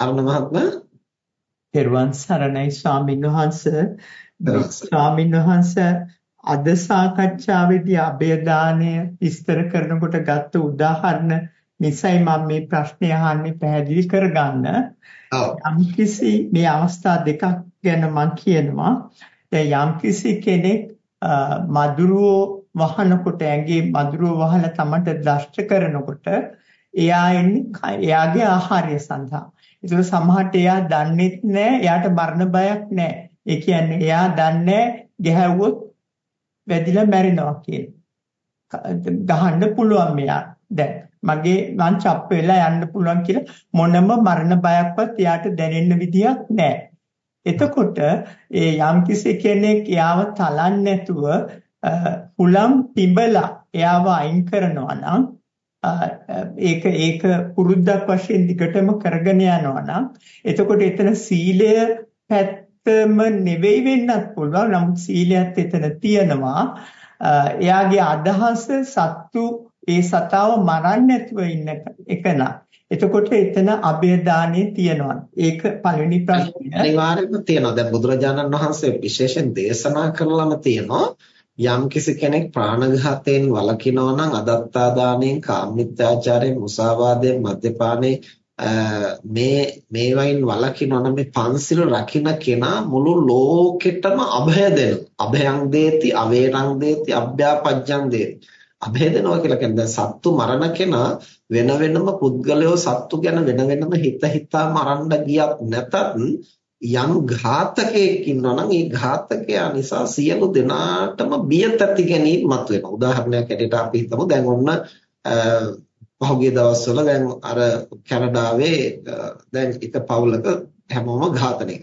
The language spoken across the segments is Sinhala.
අරුණ මහත්මයා පෙරවන් සරණයි ස්වාමීන් වහන්ස ස්වාමීන් වහන්ස අද සාකච්ඡාවේදී අභයදානය විස්තර කරනකොට ගත්ත උදාහරණ නිසයි මම මේ ප්‍රශ්නේ අහන්නේ පැහැදිලි කරගන්න. යම්කිසි මේ අවස්ථා දෙකක් ගැන මම කියනවා. දැන් යම්කිසි කෙනෙක් මදුරුව වහනකොට ඇඟේ මදුරුව වහලා තමට දෂ්ට කරනකොට එයා එන්නේ එයාගේ ආහාරය සඳහා. ඒක සමහරට එයා දන්නෙත් නෑ එයාට මරණ බයක් නෑ. ඒ කියන්නේ එයා දන්නේ ගැහැව්වොත් වැදිලා මැරෙනවා කියන. ගහන්න පුළුවන් මෙයා. දැන් මගේ මං චප් වෙලා යන්න පුළුවන් කියලා මොනම මරණ බයක්වත් එයාට දැනෙන්න විදියක් නෑ. එතකොට ඒ යම්කිසි කෙනෙක් එයාව තලන්නේ නැතුව හුලම් පිඹලා එයාව අයින් කරනවා නම් ඒක ඒක පුරුද්දක් වශයෙන් දිගටම කරගෙන යනවා නම් එතකොට එතන සීලය පැත්තම නෙවෙයි වෙන්නත් පුළුවන්. නමුත් සීලයත් එතන තියෙනවා. එයාගේ අදහස සත්තු ඒ සතාව මරන්න නැතුව ඉන්න එක නා එතකොට එතන අභේදානේ තියෙනවා. ඒක පළවෙනි ප්‍රශ්නය. අනිවාර්යයෙන්ම තියෙනවා. දැන් බුදුරජාණන් වහන්සේ විශේෂයෙන් දේශනා කරලම තියෙනවා. යම්කිසි කෙනෙක් ප්‍රාණඝාතයෙන් වළකිනවා නම් අදත්තා දාණයෙන් කාමමිත්‍යාචාරයෙන් මුසාවාදයෙන් මද්යපානයෙන් මේ මේ වයින් වළකිනවා නම් මේ පන්සිල් රකින්න කෙනා මුළු ලෝකෙටම අභය දෙනවා. අභයං දේති අවේරං දේති අභ්‍යාපජ්ජං දේති. අභය දෙනවා කියලා කියන්නේ සත්තු මරණ කෙනා වෙන වෙනම පුද්ගලයෝ සත්තු ගැන වෙන වෙනම හිත හිතා මරන්න ගියත් නැතත් යම් ඝාතකයෙක් ඉන්නවා නම් ඒ ඝාතකයා නිසා සියලු දෙනාටම බිය තැති ගැනීම මතුවෙනවා. උදාහරණයක් ඇටියට අපි හිතමු දැන් ඔන්න පහුගිය දවස්වල දැන් අර කැනඩාවේ දැන් එක පවුලක හැමෝම ඝාතනය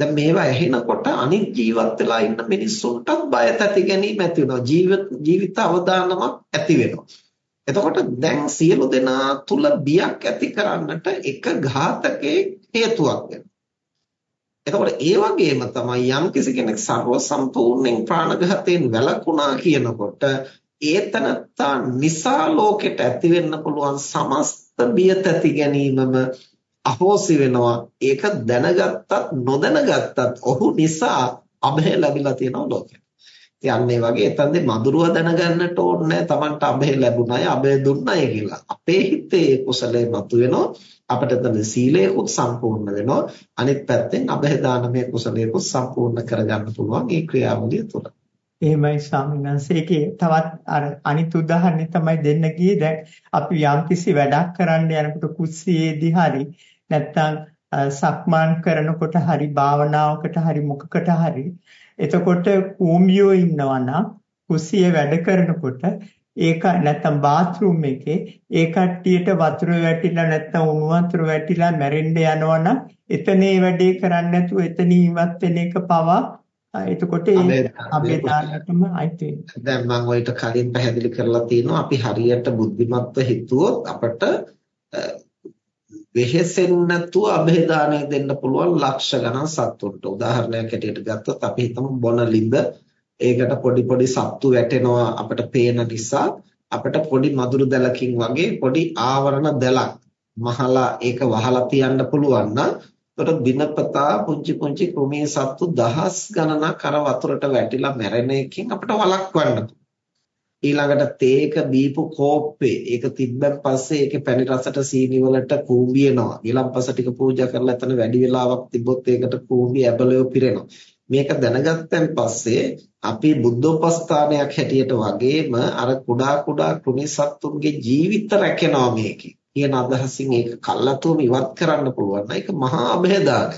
දැන් මේවා ඇහෙනකොට අනිත් ජීවත් වෙලා ඉන්න මිනිස්සුන්ටත් බය තැති ගැනීම ඇති වෙනවා. ජීවිත ජීවිත අවදානමක් ඇති වෙනවා. එතකොට දැන් සියලු දෙනා තුල බියක් ඇති කරන්නට එක ඝාතකයේ හේතුවක් වෙනවා. එතකොට ඒ වගේම තමයි යම් කෙනෙක් ਸਰව සම්පූර්ණයෙන් ප්‍රාණඝාතයෙන් වැළකුණා කියනකොට ඒතනත්තා නිසා ලෝකෙට ඇති වෙන්න පුළුවන් සමස්ත බියත ඇති ගැනීමම අහෝසි වෙනවා ඒක දැනගත්තත් නොදැනගත්තත් ඔහු නිසා අභය ලැබිලා තියෙනවා ලෝකෙට. ඉතින් ඒ වගේ එතනදී මధుරව දැනගන්නට ඕනේ තමන්ට අභය ලැබුණාය අභය දුන්නාය කියලා. අපේ හිතේ කුසලයේ මතුවෙනවා අපිට එතන සීලයකුත් සම්පූර්ණ වෙනවා. අනිත් පැත්තෙන් අභය දානමය කුසලයකුත් සම්පූර්ණ කරගන්න පුළුවන් මේ ක්‍රියාවලිය තුළ. එහෙමයි ස්වාමීන් වහන්සේගේ තවත් අර අනිත් උදාහරණය තමයි දෙන්න ගියේ දැන් අපි යම්කිසි වැඩක් කරන්න යනකොට කුස්සියේදී හරි නැත්නම් සක්මන් කරනකොට හරි භාවනාවකට හරි මොකකට හරි එතකොට කූඹියෝ ඉන්නවා නම් කුස්සියේ වැඩ කරනකොට ඒක නැත්තම් බාත් รู ම් එකේ ඒ කට්ටියට වතුර වැටිලා නැත්තම් උණු වතුර වැටිලා මැරෙන්න යනවනම් එතනේ වැඩේ කරන්නේ නැතුව එතන ඉවත් වෙන එක පවා එතකොට ඒ අපේ දානටම අයිති වෙනවා. දැන් මම ඔයිට කලින් පැහැදිලි කරලා තියෙනවා අපි හරියට බුද්ධිමත්ව හිතුවොත් අපට වෙහෙසෙන්නේ නැතුව અભේදානය දෙන්න පුළුවන් ලක්ෂ ගණන් සත්තුන්ට. උදාහරණයක් ඇටියට ගත්තොත් අපි හිතමු බොන ලිඳ. ඒකට පොඩි පොඩි සත්තු වැටෙනවා අපිට පේන නිසා. අපිට පොඩි මදුරු දැලකින් වගේ පොඩි ආවරණ දැලක් මහලා ඒක වහලා තියන්න පුළුවන් නම් එතකොට දිනපතා පුංචි පුංචි ක්‍රමී සත්තු දහස් ගණනක් අර වතුරට වැටිලා මැරෙන එකකින් අපිට වළක්වන්න ඊළඟට තේක බීපු කෝප්පේ ඒක තිබ්බන් පස්සේ ඒකේ පැණි රසට සීනි වලට කූඹියනවා ඊළම්පස ටික පූජා කරලා එතන වැඩි වෙලාවක් තිබ්බොත් ඒකට කූඹි ඇබලය පිරෙනවා මේක දැනගත්තන් පස්සේ අපි බුද්ධෝපස්ථානයක් හැටියට වගේම අර කුඩා කුඩා කෘමි සත්තුන්ගේ ජීවිත රැකෙනවා මේකේ කියන අදහසින් ඒක කල්ලාතුම ඉවත් කරන්න පුළුවන්. ඒක මහා અભේදානයක්.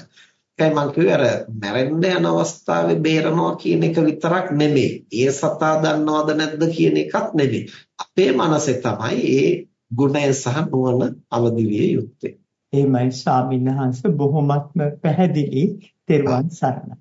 ඒකයි මම කිව්වේ අර මැරෙන්න යන අවස්ථාවේ බේරනවා කියන එක විතරක් නෙමෙයි. ඒ සතා දන්නවද නැද්ද කියන එකක් නෙමෙයි. අපේ මනසේ තමයි ඒ ගුණය සහ නුවණ අවදි විය යුත්තේ. එහෙමයි ස්වාමීන් වහන්සේ බොහොමත්ම පැහැදිලි. තෙරුවන් සරණයි.